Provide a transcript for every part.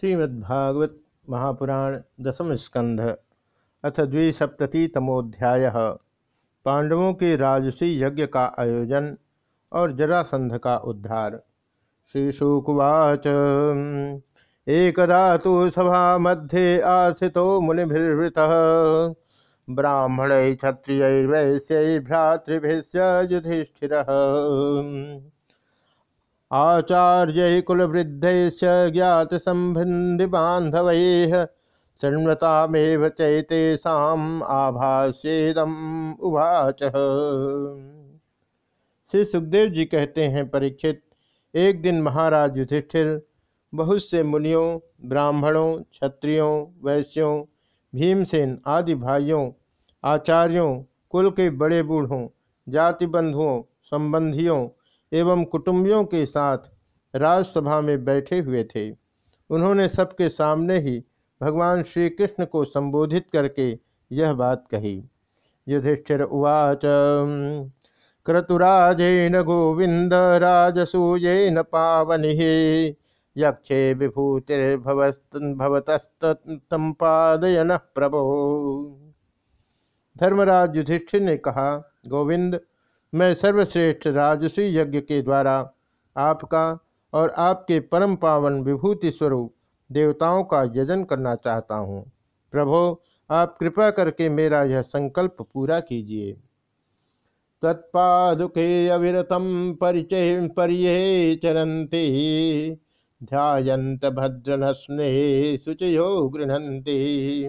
श्रीमद्भागवत महापुराण दसम स्कंध अथ द्विसप्ततितमोध्याय। पांडवों के राजसी यज्ञ का आयोजन और जरासंध का उद्धार। श्रीशुकुवाच एकदा तो सभा मध्ये आस्थितो मुनिभिर्वृत। ब्राह्मण क्षत्रिय वैश्य भ्रातृभ्य युधिष्ठिर। आचार्य कुलवृद्ध ज्ञात संबंधि बांधव शृण्वतामेव चैतेषाम आभाष्येदम उवाच। श्री सुखदेव जी कहते हैं, परीक्षित, एक दिन महाराज युधिष्ठिर, बहुत से मुनियों, ब्राह्मणों, क्षत्रियों, वैश्यों, भीमसेन आदि भाइयों, आचार्यों, कुल के बड़े बूढ़ों जाति बंधुओं संबंधियों एवं कुटुंबियों के साथ राजसभा में बैठे हुए थे। उन्होंने सबके सामने ही भगवान श्री कृष्ण को संबोधित करके यह बात कही। युधिष्ठिर उवाच, क्रतुराजेन गोविंद राजसूयेन पावनि यक्षे विभूतिर्भवतस्तंपादयन प्रभो। धर्मराज युधिष्ठिर ने कहा, गोविंद मैं सर्वश्रेष्ठ राजसी यज्ञ के द्वारा आपका और आपके परम पावन विभूति स्वरूप देवताओं का यजन करना चाहता हूँ। प्रभो, आप कृपा करके मेरा यह संकल्प पूरा कीजिए। तत्पादुके अविरतम परिचय परिये चरंती ध्यायंत भद्रनस्ने शुचयो गृहती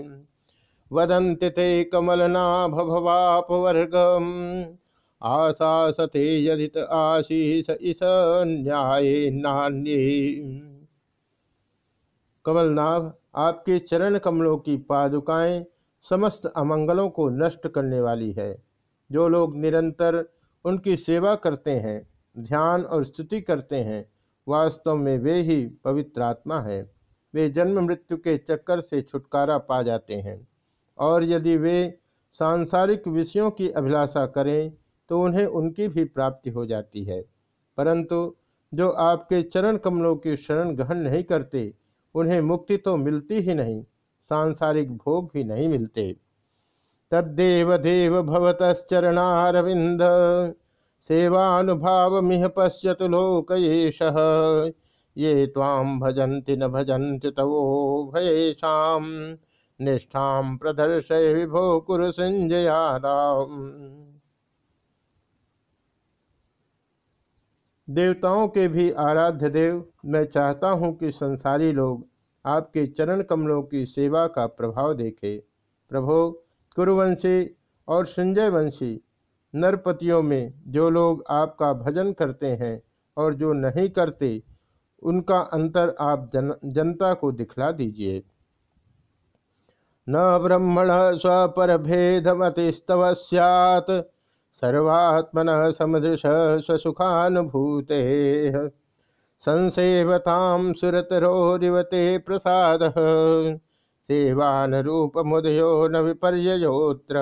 वदंति ते कमलनाभवापवर्गम आशासते यदित आशीष इस न्याय नान्य। कमलनाभ, आपके चरण कमलों की पादुकाएँ समस्त अमंगलों को नष्ट करने वाली है। जो लोग निरंतर उनकी सेवा करते हैं, ध्यान और स्तुति करते हैं, वास्तव में वे ही पवित्र आत्मा है। वे जन्म मृत्यु के चक्कर से छुटकारा पा जाते हैं। और यदि वे सांसारिक विषयों की अभिलाषा करें तो उन्हें उनकी भी प्राप्ति हो जाती है। परंतु जो आपके चरण कमलों की शरण ग्रहण नहीं करते, उन्हें मुक्ति तो मिलती ही नहीं, सांसारिक भोग भी नहीं मिलते। तद्देव देव भवतश्चरणारविंद सेवानुभाव मिह पश्यतु लोक ये ताम भजन्ति न भजन्ति तवो भयेषाम निष्ठाम प्रदर्शय विभो कुरु संजयाराम देवताओं के भी आराध्य देव मैं चाहता हूँ कि संसारी लोग आपके चरण कमलों की सेवा का प्रभाव देखें। प्रभो कुरुवंशी और संजय वंशी नरपतियों में जो लोग आपका भजन करते हैं और जो नहीं करते उनका अंतर आप जन, जनता को दिखला दीजिए। न ब्रह्मण स्वपर भेदमतिस्तव सैत् सर्वात्मन समदृश स्वसुखानुभूते। संसेवताम सुरतरोरिवते प्रसाद। सेवान रूप मुदयो न विपर्योत्र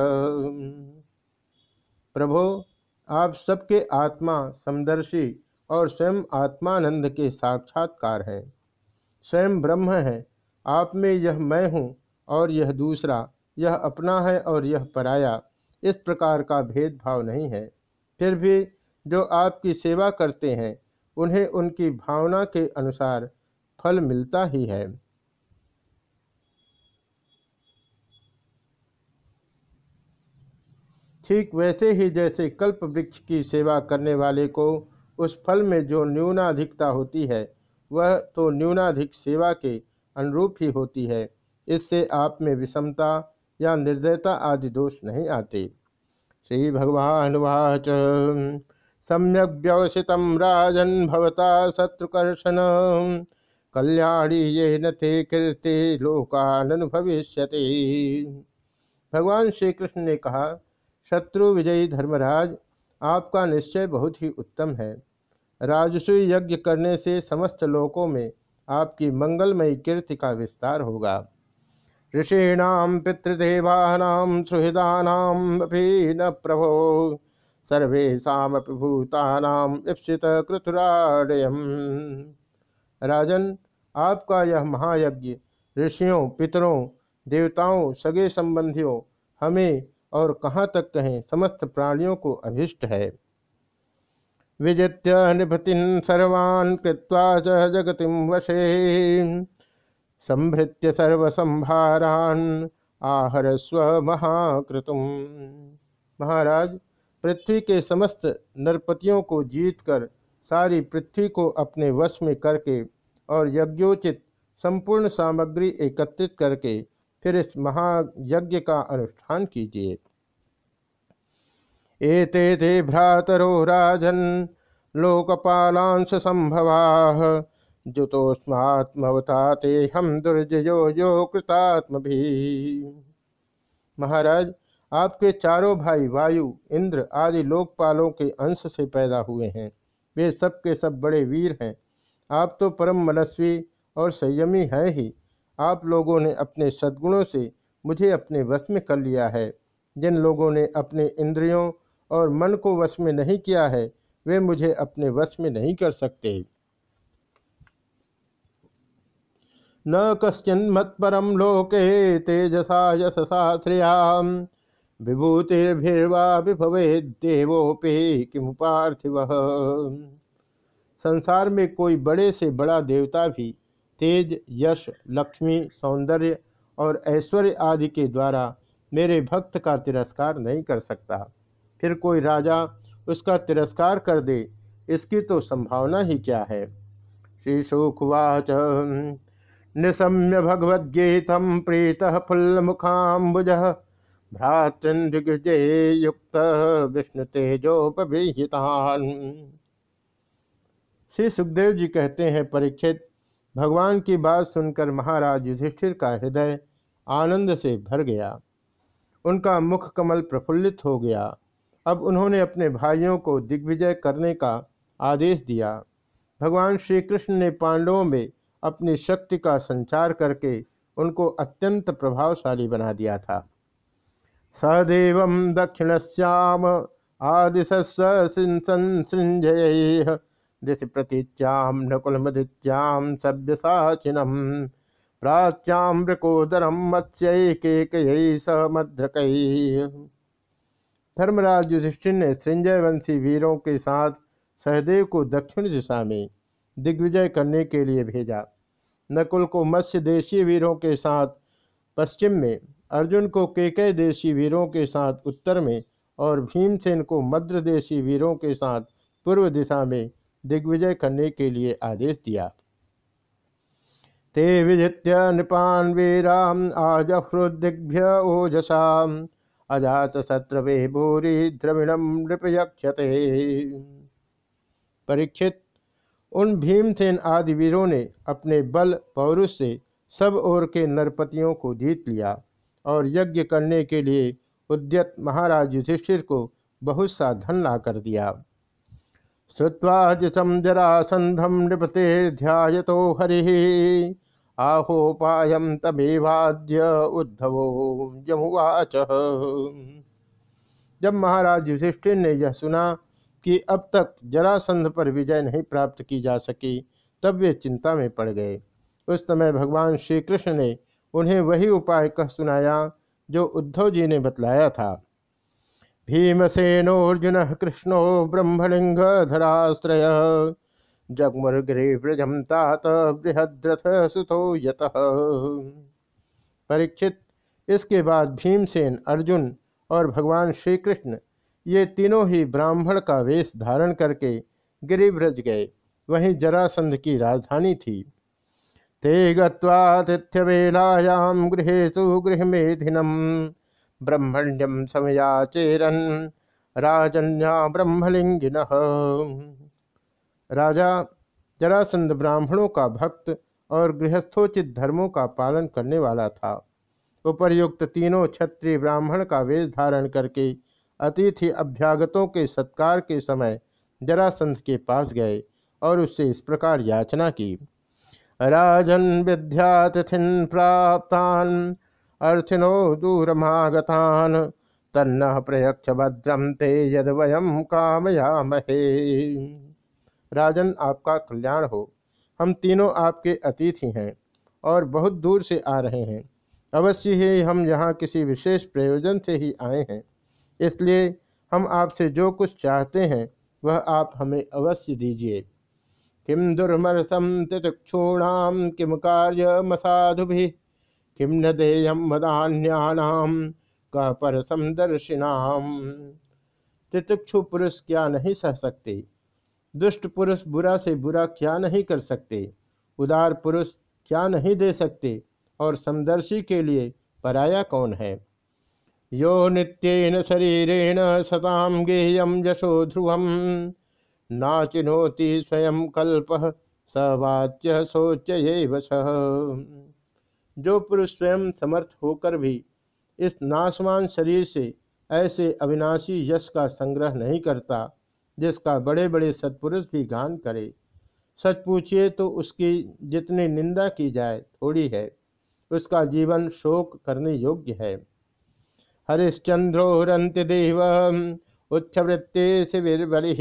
प्रभो, आप सबके आत्मा समदर्शी और स्वयं आत्मानंद के साक्षात्कार हैं। स्वयं ब्रह्म है। आप में यह मैं हूँ और यह दूसरा, यह अपना है और यह पराया। इस प्रकार का भेदभाव नहीं है। फिर भी जो आपकी सेवा करते हैं, उन्हें उनकी भावना के अनुसार फल मिलता ही है। ठीक वैसे ही जैसे कल्प वृक्ष की सेवा करने वाले को उस फल में जो न्यूनाधिकता होती है, वह तो न्यूनाधिक सेवा के अनुरूप ही होती है। इससे आप में विषमता या निर्दयता आदि दोष नहीं आते। श्री भगवान वाच। सम्यक व्यवसित राजन भवता शत्रुकर्षण। कल्याणी ये न थे कीर्ति लोकान भविष्य भगवान श्री कृष्ण ने कहा, शत्रु विजयी धर्मराज, आपका निश्चय बहुत ही उत्तम है। राजसूय यज्ञ करने से समस्त लोकों में आपकी मंगलमयी कीर्ति का विस्तार होगा। ऋषीणाम पितृदेवानाम सुहृदानामपि न प्रभो। सर्वेशापि भूतानाम ईप्सित राजन, आपका यह महायज्ञ ऋषियों, पितरों, देवताओं, सगे संबंधियों, हमें और कहाँ तक कहें, समस्त प्राणियों को अभिष्ट है। विजित्य निभृतिन सर्वान् कृत्वा च वशे। संभृत्य सर्वसंभारान् आहर स्व महाकृतुम। महाराज, पृथ्वी के समस्त नरपतियों को जीतकर, सारी पृथ्वी को अपने वश में करके और यज्ञोचित संपूर्ण सामग्री एकत्रित करके फिर इस महायज्ञ का अनुष्ठान कीजिए। एते ते भ्रातरो राजन लोकपालांश संभवा। जुतोस्मात्मवता हम दुर्जयो यो कृतात्म भी महाराज, आपके चारों भाई वायु, इंद्र आदि लोकपालों के अंश से पैदा हुए हैं। वे सब के सब बड़े वीर हैं। आप तो परम मनस्वी और संयमी हैं ही। आप लोगों ने अपने सद्गुणों से मुझे अपने वश में कर लिया है। जिन लोगों ने अपने इंद्रियों और मन को वश में नहीं किया है, वे मुझे अपने वश में नहीं कर सकते। न कश्चिन मत्परम लोके तेजसा यशसा श्रिया विभूतिर्भिर्वा विभवे देवोपे किम पार्थिव? संसार में कोई बड़े से बड़ा देवता भी तेज, यश, लक्ष्मी, सौंदर्य और ऐश्वर्य आदि के द्वारा मेरे भक्त का तिरस्कार नहीं कर सकता। फिर कोई राजा उसका तिरस्कार कर दे, इसकी तो संभावना ही क्या है? श्री शुखवाच निशम्य भगवद्गीतम प्रीत फुल्ल मुखाबुज भ्रातृजय युक्त विष्णु तेजोपभिहितान श्री सुखदेव जी कहते हैं परीक्षित भगवान की बात सुनकर महाराज युधिष्ठिर का हृदय आनंद से भर गया। उनका मुख कमल प्रफुल्लित हो गया। अब उन्होंने अपने भाइयों को दिग्विजय करने का आदेश दिया। भगवान श्री कृष्ण ने पांडवों में अपनी शक्ति का संचार करके उनको अत्यंत प्रभावशाली बना दिया था। सदेव दक्षिणश्याम आदिशंजय दिश प्रतीच्याम नकुलमदित्याम सभ्यसाचिनम प्राच्याम मृकोदरम मत्स्यक समद्रक धर्मराज युधिष्ठिर ने संजय वंशी वीरों के साथ सहदेव को दक्षिण दिशा में दिग्विजय करने के लिए भेजा। नकुल को मत्स्य देशी वीरों के साथ पश्चिम में, अर्जुन को केकय देशी वीरों के साथ उत्तर में और भीमसेन को मद्र देशी वीरों के साथ पूर्व दिशा में दिग्विजय करने के लिए आदेश दिया। ते विजित्य नृपान वीराम आजफ्रुदिग्भ्य ओजसा अजात शत्रवे भूरी द्रविणम नृपयक्षते। परीक्षित उन भीमसेन आदि वीरों ने अपने बल पौरुष से सब ओर के नरपतियों को जीत लिया और यज्ञ करने के लिए उद्यत महाराज युधिष्ठिर को बहुत सा धन ला कर दिया। श्रुवा जितम जरासंधम नृपते ध्याय तो हरि आहोपायम तमेवाद्य उद्धवो जमुवाच जब महाराज युधिष्ठिर ने यह सुना कि अब तक जरासंध पर विजय नहीं प्राप्त की जा सकी, तब वे चिंता में पड़ गए। उस समय भगवान श्री कृष्ण ने उन्हें वही उपाय कह सुनाया, जो उद्धव जी ने बतलाया था। भीमसेनोर्जुन कृष्णो ब्रह्मलिंग धराश्रय जगमुर्गिव्रजम तात बृहद्रथ सुतो यत। परीक्षित, इसके बाद भीमसेन अर्जुन और भगवान श्री कृष्ण ये तीनों ही ब्राह्मण का वेश धारण करके गिरिव्रज गए। वहीं जरासंध की राजधानी थी। ते गत्वातिथ्यवेलायां गृहेशु गृहमेधिनम ब्रह्मण्यम समयाचेरन, राजन्या ब्रह्मलिंगिन राजा जरासंध ब्राह्मणों का भक्त और गृहस्थोचित धर्मों का पालन करने वाला था। उपर्युक्त तीनों क्षत्रिय ब्राह्मण का वेश धारण करके अतिथि अभ्यागतों के सत्कार के समय जरासंध के पास गए और उससे इस प्रकार याचना की। राजन विद्यातिथिन प्राप्तान अर्थिनो दूरमागतान, तन्न प्रयक्ष भद्रम ते यद वयम कामयामहे। राजन, आपका कल्याण हो। हम तीनों आपके अतिथि हैं और बहुत दूर से आ रहे हैं। अवश्य ही हम यहाँ किसी विशेष प्रयोजन से ही आए हैं। इसलिए हम आपसे जो कुछ चाहते हैं, वह आप हमें अवश्य दीजिए। किम दुर्मरसम तिक्षूणाम किम कार्य मसाधु भी किम न देयम मदान्याम का परसम दर्शिनाम। तितिक्षु पुरुष क्या नहीं सह सकते? दुष्ट पुरुष बुरा से बुरा क्या नहीं कर सकते? उदार पुरुष क्या नहीं दे सकते? और समदर्शी के लिए पराया कौन है? यो नित्येन शरीरेण सताम गेयम यशो ध्रुवम। नाचिनोति स्वयं कल्प, सवाच्य सोच्य जो पुरुष स्वयं समर्थ होकर भी इस नाशवान शरीर से ऐसे अविनाशी यश का संग्रह नहीं करता, जिसका बड़े बड़े सत्पुरुष भी गान करे, सच पूछिए तो उसकी जितनी निंदा की जाए थोड़ी है, उसका जीवन शोक करने योग्य है। हरिश्चंद्रोरंत देव उच्छवृत्ते शिविर्बलि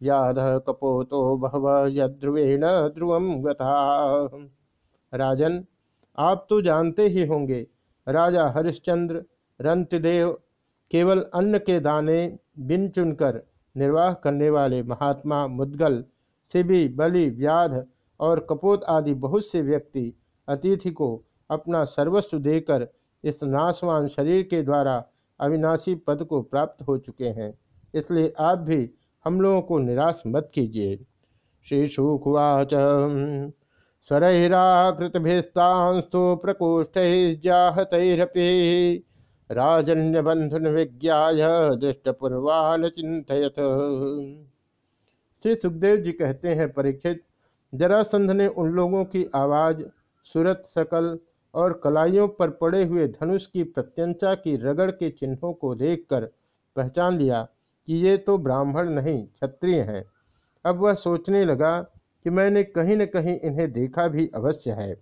याद कपोतो भव यध्रुवेण ध्रुवम गथा राजन, आप तो जानते ही होंगे, राजा हरिश्चंद्र रंतदेव केवल अन्न के दाने बिन चुनकर निर्वाह करने वाले महात्मा मुद्गल शिवि बलि, व्याध और कपोत आदि बहुत से व्यक्ति अतिथि को अपना सर्वस्व देकर इस नाशवान शरीर के द्वारा अविनाशी पद को प्राप्त हो चुके हैं। इसलिए आप भी हम लोगों को निराश मत कीजिए। श्री शुकुवाच। स्वरहिराकृतभिस्तांस्तु प्रकोष्ठैर्जाहतैरपि। राजन्य बंधुन विज्ञाय दृष्टपूर्वान चिंतयत श्री सुखदेव जी कहते हैं, परीक्षित, जरासंध ने उन लोगों की आवाज़, सूरत सकल और कलाइयों पर पड़े हुए धनुष की प्रत्यंचा की रगड़ के चिन्हों को देखकर पहचान लिया कि ये तो ब्राह्मण नहीं, क्षत्रिय हैं। अब वह सोचने लगा कि मैंने कहीं न कहीं इन्हें देखा भी अवश्य है।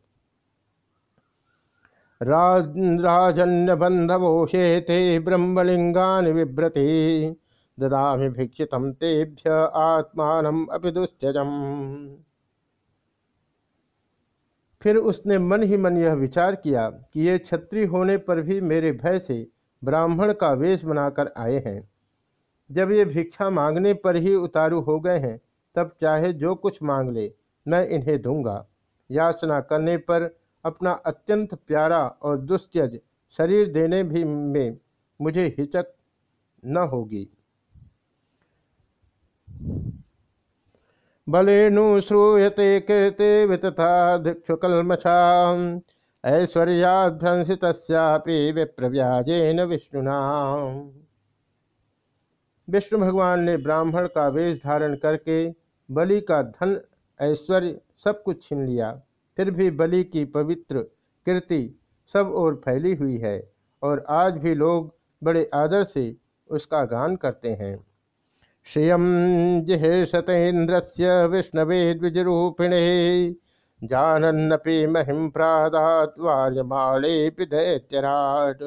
राज राजन्य बंधवोषेते ब्रह्मलिंगान विभ्रति ददा भिक्षित तेभ्य आत्मान अभी दुस्त्यजम फिर उसने मन ही मन यह विचार किया कि ये छत्री होने पर भी मेरे भय से ब्राह्मण का वेश बनाकर आए हैं। जब ये भिक्षा मांगने पर ही उतारू हो गए हैं, तब चाहे जो कुछ मांग ले, मैं इन्हें दूँगा। याचना करने पर अपना अत्यंत प्यारा और दुस्त्यज शरीर देने भी में मुझे हिचक न होगी। बलेनु श्रूयते कृते वितथा धिक्षुकलमछा ऐश्वर्याध्वंसितस्यापि विप्रव्याजेन विष्णुना विष्णु भगवान ने ब्राह्मण का वेश धारण करके बलि का धन, ऐश्वर्य सब कुछ छीन लिया। फिर भी बलि की पवित्र कीर्ति सब ओर फैली हुई है और आज भी लोग बड़े आदर से उसका गान करते हैं। श्रियम जिहेशतेन्द्र से विष्णवे द्विजरूपिणे जानन्नपि महिम प्रादात्वार्यमाणे दैत्यराट।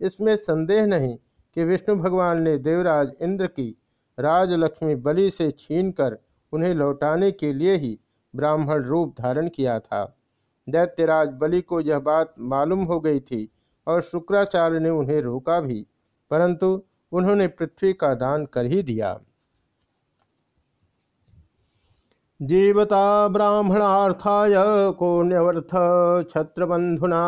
इसमें संदेह नहीं कि विष्णु भगवान ने देवराज इंद्र की राजलक्ष्मी बलि से छीनकर उन्हें लौटाने के लिए ही ब्राह्मण रूप धारण किया था। दैत्यराज बलि को यह बात मालूम हो गई थी और शुक्राचार्य ने उन्हें रोका भी, परंतु उन्होंने पृथ्वी का दान कर ही दिया। जीवता ब्राह्मणार्थाय कोण्यवर्थ छत्रबंधुना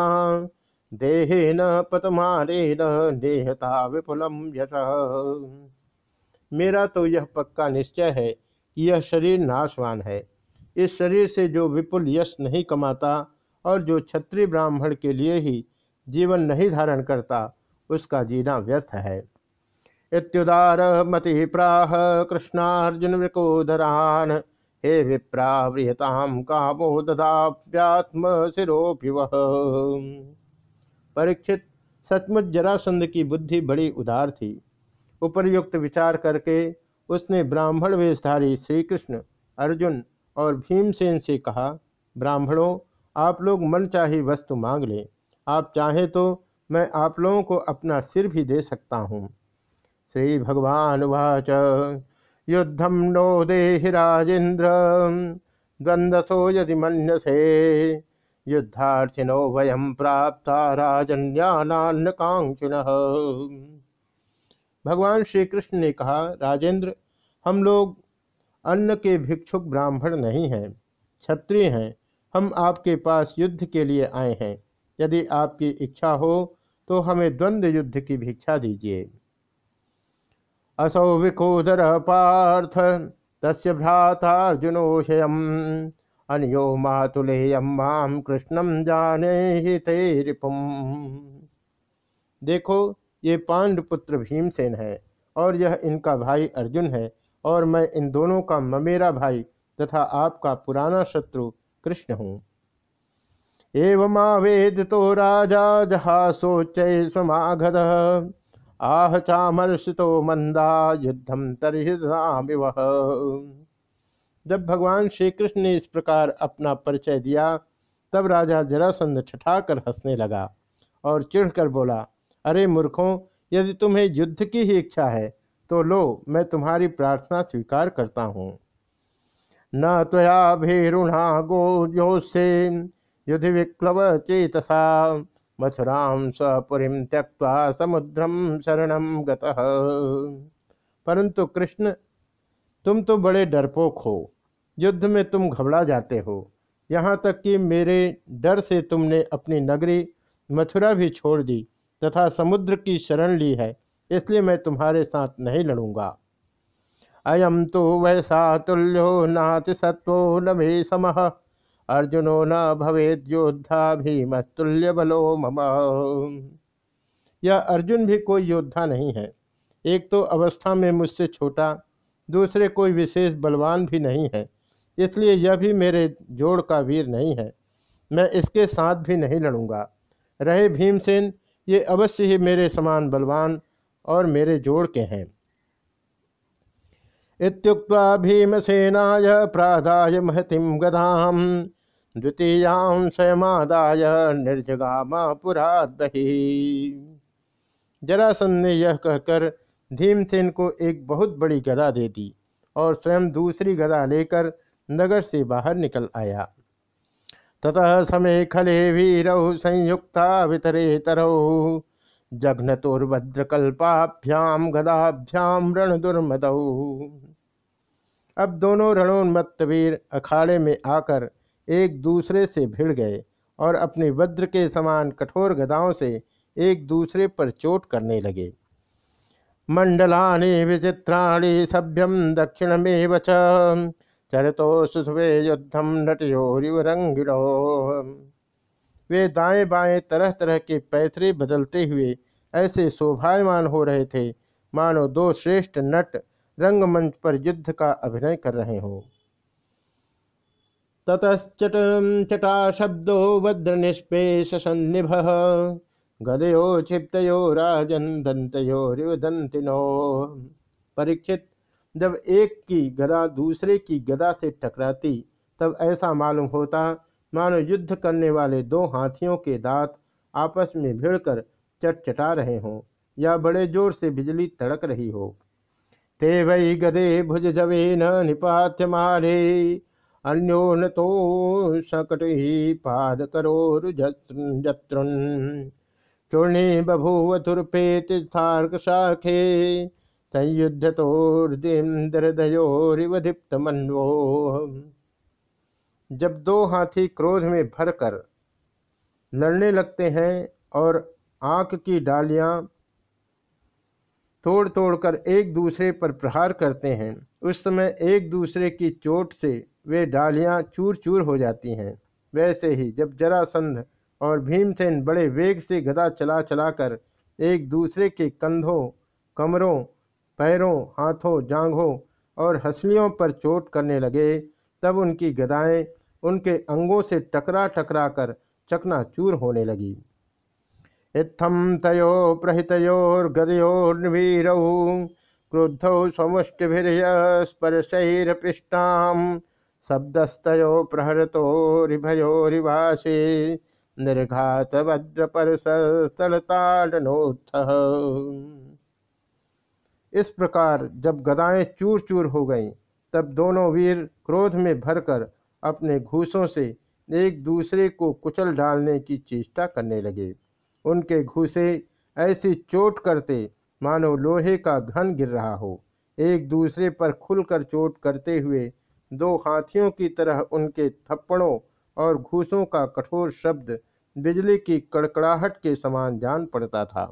देहेन पतमारेण नेहता विपुलम यश। मेरा तो यह पक्का निश्चय है कि यह शरीर नाशवान है। इस शरीर से जो विपुल यश नहीं कमाता और जो क्षत्रिय ब्राह्मण के लिए ही जीवन नहीं धारण करता, उसका जीना व्यर्थ है। इत्युदार मति प्राह कृष्णार्जुन वृकोदरान हे विप्रा बृहताम कामो ददाप्यात्म वह परीक्षित सचमुच जरासंध की बुद्धि बड़ी उदार थी। उपर्युक्त विचार करके उसने ब्राह्मण वेशधारी श्री कृष्ण अर्जुन और भीमसेन से कहा, ब्राह्मणों, आप लोग मन चाही वस्तु मांग लें। आप चाहें तो मैं आप लोगों को अपना सिर भी दे सकता हूँ। श्री भगवान वाच युद्धम नो देहि राजेन्द्र द्वंदसो यदि मनसे युद्धार्थिनो वयम प्राप्त राजन्यान्न कांक्षिण भगवान श्री कृष्ण ने कहा राजेंद्र हम लोग अन्न के भिक्षुक ब्राह्मण नहीं हैं, क्षत्रिय हैं। हम आपके पास युद्ध के लिए आए हैं। यदि आपकी इच्छा हो तो हमें द्वंद्व युद्ध की भिक्षा दीजिए। असौ विकोदर पार्थ, तस्य भ्रातार्जुनोषयम अनयो मातुलेयम माम कृष्णम जाने ही ते रिपुम देखो, ये पांडपुत्र भीमसेन है, और यह इनका भाई अर्जुन है, और मैं इन दोनों का ममेरा भाई तथा आपका पुराना शत्रु कृष्ण हूँ। एवं आवेद तो राजा जहासोच समाघद आह चामर्षितो मंदा युद्धम तरहिदामिव जब भगवान श्री कृष्ण ने इस प्रकार अपना परिचय दिया, तब राजा जरासंध छठाकर हंसने लगा और चिढ़कर बोला, अरे मूर्खों, यदि तुम्हें युद्ध की ही इच्छा है तो लो, मैं तुम्हारी प्रार्थना स्वीकार करता हूँ। न त्वया भीरुणा गो से युधि विक्लव चेतसा। मथुराम स्वपुरी त्यक्वा समुद्रम शरणम गतः। परंतु कृष्ण, तुम तो बड़े डरपोक हो। युद्ध में तुम घबरा जाते हो। यहाँ तक कि मेरे डर से तुमने अपनी नगरी मथुरा भी छोड़ दी तथा समुद्र की शरण ली है, इसलिए मैं तुम्हारे साथ नहीं लड़ूँगा। अयम तो वैसा तुल्यो नाति सत्वो न मे सम। अर्जुनो न भवेद योद्धा भीमस्तुल्य बलो मम। यह अर्जुन भी कोई योद्धा नहीं है। एक तो अवस्था में मुझसे छोटा, दूसरे कोई विशेष बलवान भी नहीं है, इसलिए यह भी मेरे जोड़ का वीर नहीं है। मैं इसके साथ भी नहीं लड़ूँगा। रहे भीमसेन, ये अवश्य ही मेरे समान बलवान और मेरे जोड़ के हैं। इत्युक्त्वा भीमसेनाय प्राधाय महतिम गदाम। द्वितीयां स्वयमादाय निर्जगाम जरासन ने यह कहकर भीमसेन को एक बहुत बड़ी गदा दे दी और स्वयं दूसरी गदा लेकर नगर से बाहर निकल आया। ततः समय खले वीरौ संयुक्ता वितरे तरौ जघ्नतोर्भद्रकल्पाभ्याम गदाभ्याम रण दुर्मद अब दोनों रणोन्मत्त वीर अखाड़े में आकर एक दूसरे से भिड़ गए और अपने वज्र के समान कठोर गदाओं से एक दूसरे पर चोट करने लगे। मंडलानि विचित्राणि सभ्यम दक्षिण में चरतो सुसुवे युद्धम नटयोरिव रंगिणो वे दाएँ बाएँ तरह तरह के पैतरे बदलते हुए ऐसे शोभायमान हो रहे थे। मानो दो श्रेष्ठ नट रंगमंच पर युद्ध का अभिनय कर रहे हों। ततश्चट चटा शब्दो वज्र निष्पेश सन्निभ, गदयो क्षिप्तो राजन दंतयो दंतिनो। परीक्षित, जब एक की गदा दूसरे की गदा से टकराती, तब ऐसा मालूम होता, मानो युद्ध करने वाले दो हाथियों के दांत आपस में भिड़कर चटचटा रहे हों, या बड़े ज़ोर से बिजली तड़क रही हो। ते वही गदे भुज जवे न निपात्य मारे। अन्योन तो ही चूर्णी स्थार्क शाखे संयुद्ध तोर्दिंद्रदयोरिव दीप्त मनवो। जब दो हाथी क्रोध में भरकर लड़ने लगते हैं और आँख की डालियाँ तोड़ तोड़कर एक दूसरे पर प्रहार करते हैं। उस समय एक दूसरे की चोट से वे डालियाँ चूर चूर हो जाती हैं। वैसे ही जब जरासंध और भीमसेन बड़े वेग से गदा चला चलाकर एक दूसरे के कंधों, कमरों, पैरों, हाथों, जांघों और हसलियों पर चोट करने लगे, तब उनकी गदाएँ उनके अंगों से टकरा टकरा कर चकनाचूर होने लगी। इत्थम तयो प्रहितोर्गदयोर्वीरौ क्रुद्धौ स्वमुष्टिभिर्यस्पर्शैरपिष्टां शब्दस्तयो प्रहरतोरिभयोरिवासे निर्घात वज्रपरसलताड़नोत्थ इस प्रकार जब गदाएँ चूर चूर हो गईं, तब दोनों वीर क्रोध में भरकर अपने घूसों से एक दूसरे को कुचल डालने की चेष्टा करने लगे। उनके घूसे ऐसी चोट करते मानो लोहे का घन गिर रहा हो। एक दूसरे पर खुलकर चोट करते हुए दो हाथियों की तरह उनके थप्पड़ों और घूसों का कठोर शब्द बिजली की कड़कड़ाहट के समान जान पड़ता था।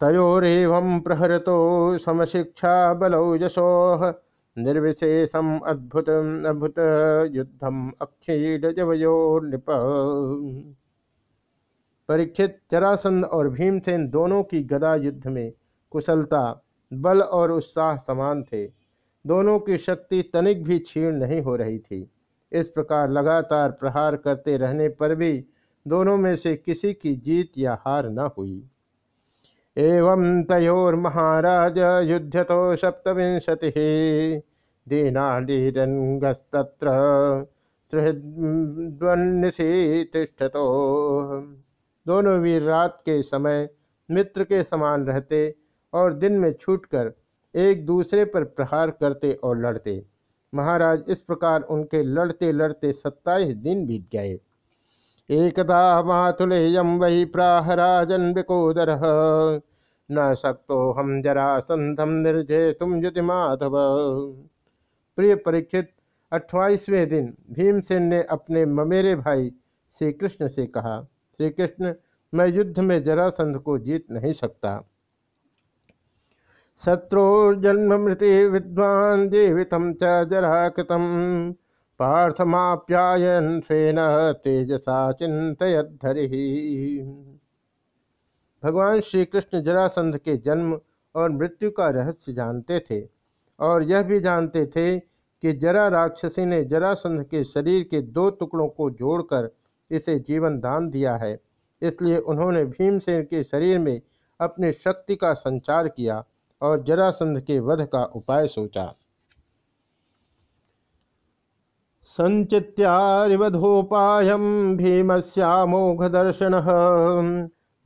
तयोरव प्रहरतो समशिक्षा बलौ यशोह निर्विशेषम अद्भुत अद्भुत युद्धम अक्षीड नृप परीक्षित जरासंध और भीमसेन दोनों की गदा युद्ध में कुशलता, बल और उत्साह समान थे। दोनों की शक्ति तनिक भी छीण नहीं हो रही थी। इस प्रकार लगातार प्रहार करते रहने पर भी दोनों में से किसी की जीत या हार न हुई। एवं तयोर महाराज युद्ध तो सप्तविंशति दीनालीरंगस्तत्र तिष्ठतो दोनों वीर रात के समय मित्र के समान रहते और दिन में छूटकर एक दूसरे पर प्रहार करते और लड़ते। महाराज, इस प्रकार उनके लड़ते लड़ते सत्ताईस दिन बीत गए। एकदा मातुलेयम वही प्राहराजन विकोदर। न सकतो हम जरा संधम निर्जय तुम युति माधव। प्रिय परीक्षित अट्ठाईसवें दिन भीमसेन ने अपने ममेरे भाई श्री कृष्ण से कहा श्री कृष्ण मैं युद्ध में जरासंध को जीत नहीं सकता। शत्रु जन्म मृति विद्वान जीवित च जरा कृतम पार्थमाप्यायन स्वेन तेजसा चिंतरी भगवान श्री कृष्ण जरासंध के जन्म और मृत्यु का रहस्य जानते थे और यह भी जानते थे कि जरा राक्षसी ने जरासंध के शरीर के दो टुकड़ों को जोड़कर इसे जीवन दान दिया है। इसलिए उन्होंने भीमसेन के शरीर में अपनी शक्ति का संचार किया और जरासंध के वध का उपाय सोचा। संचित्यारिवधोपायम भीमस्यामोघ दर्शन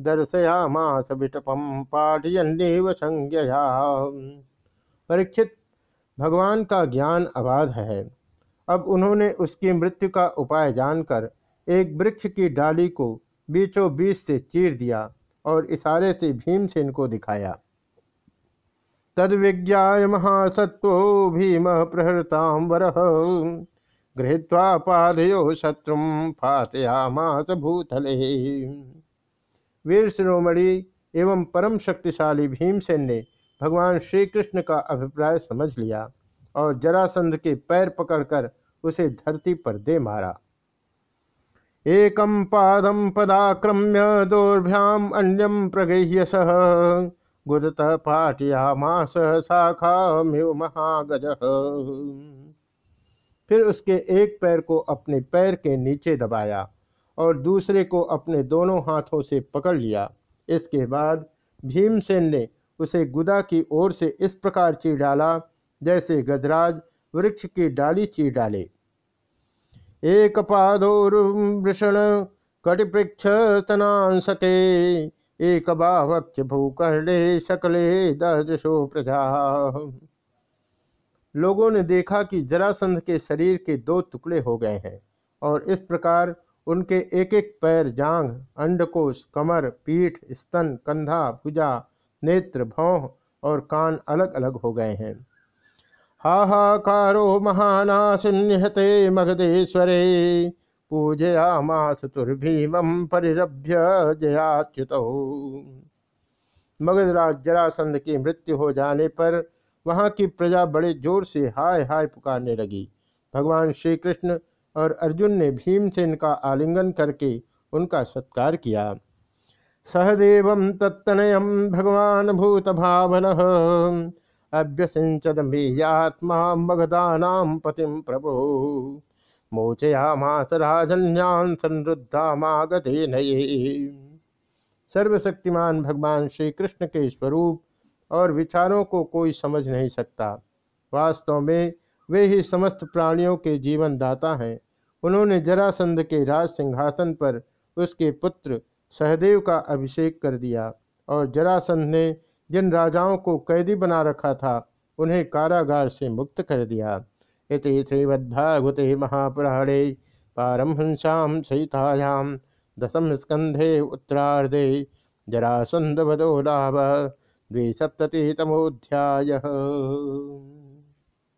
दर्शयामास विटपम पाठयन्नेव संज्ञया। परीक्षित, भगवान का ज्ञान अबाध है। अब उन्होंने उसकी मृत्यु का उपाय जानकर एक वृक्ष की डाली को बीचों बीच से चीर दिया और इशारे से भीमसेन को दिखाया। तद विज्ञा महासत्व भीम प्रहृताम वर। गृहत्वा पादयो शत्रु फातयामास भूतले। वीर शिरोमणि एवं परम शक्तिशाली भीमसेन ने भगवान श्री कृष्ण का अभिप्राय समझ लिया और जरासंध के पैर पकड़कर उसे धरती पर दे मारा। एकम पादम पदाक्रम्य दोर्भ्याम अन्यम प्रगह्य सह गुदत पाठयामास शाखा महागज। फिर उसके एक पैर को अपने पैर के नीचे दबाया और दूसरे को अपने दोनों हाथों से पकड़ लिया। इसके बाद भीमसेन ने उसे गुदा की ओर से इस प्रकार चीर डाला जैसे गजराज वृक्ष की डाली चीर डाले। एक पादोरुषण कटिपृक्ष एक बावक्ष भूकर्णे शकले दशो प्रजा। लोगों ने देखा कि जरासंध के शरीर के दो टुकड़े हो गए हैं और इस प्रकार उनके एक एक पैर जांग अंडकोश, कमर, पीठ, स्तन, कंधा, भुजा, नेत्र, भौह और कान अलग अलग हो गए हैं। हाहाकारो महानाशिन्यहते मगधेश्वरे। पूजयामास तुर्भीमं परिरभ्य जयाच्युत। मगधराज जरासंध की मृत्यु हो जाने पर वहाँ की प्रजा बड़े ज़ोर से हाय हाय पुकारने लगी। भगवान श्री कृष्ण और अर्जुन ने भीमसेन का आलिंगन करके उनका सत्कार किया। सहदेव तत्तनय भगवान भूत भावन अभ्यसिंचदमीयात्मा मगधानाम पतिम प्रभो। मोचयामास राजन्यान संरुद्धामागते नये सर्वशक्तिमान भगवान श्री कृष्ण के स्वरूप और विचारों को कोई समझ नहीं सकता। वास्तव में वे ही समस्त प्राणियों के जीवन दाता हैं। उन्होंने जरासंध के राज सिंहासन पर उसके पुत्र सहदेव का अभिषेक कर दिया और जरासंध ने जिन राजाओं को कैदी बना रखा था, उन्हें कारागार से मुक्त कर दिया। इति श्रीमद्भागवते महापुराणे पारमहंस्याम सहितायाम दशम स्कंधे उत्तरार्धे जरासंधवधो लाभ द्विसप्ततितमोऽध्यायः।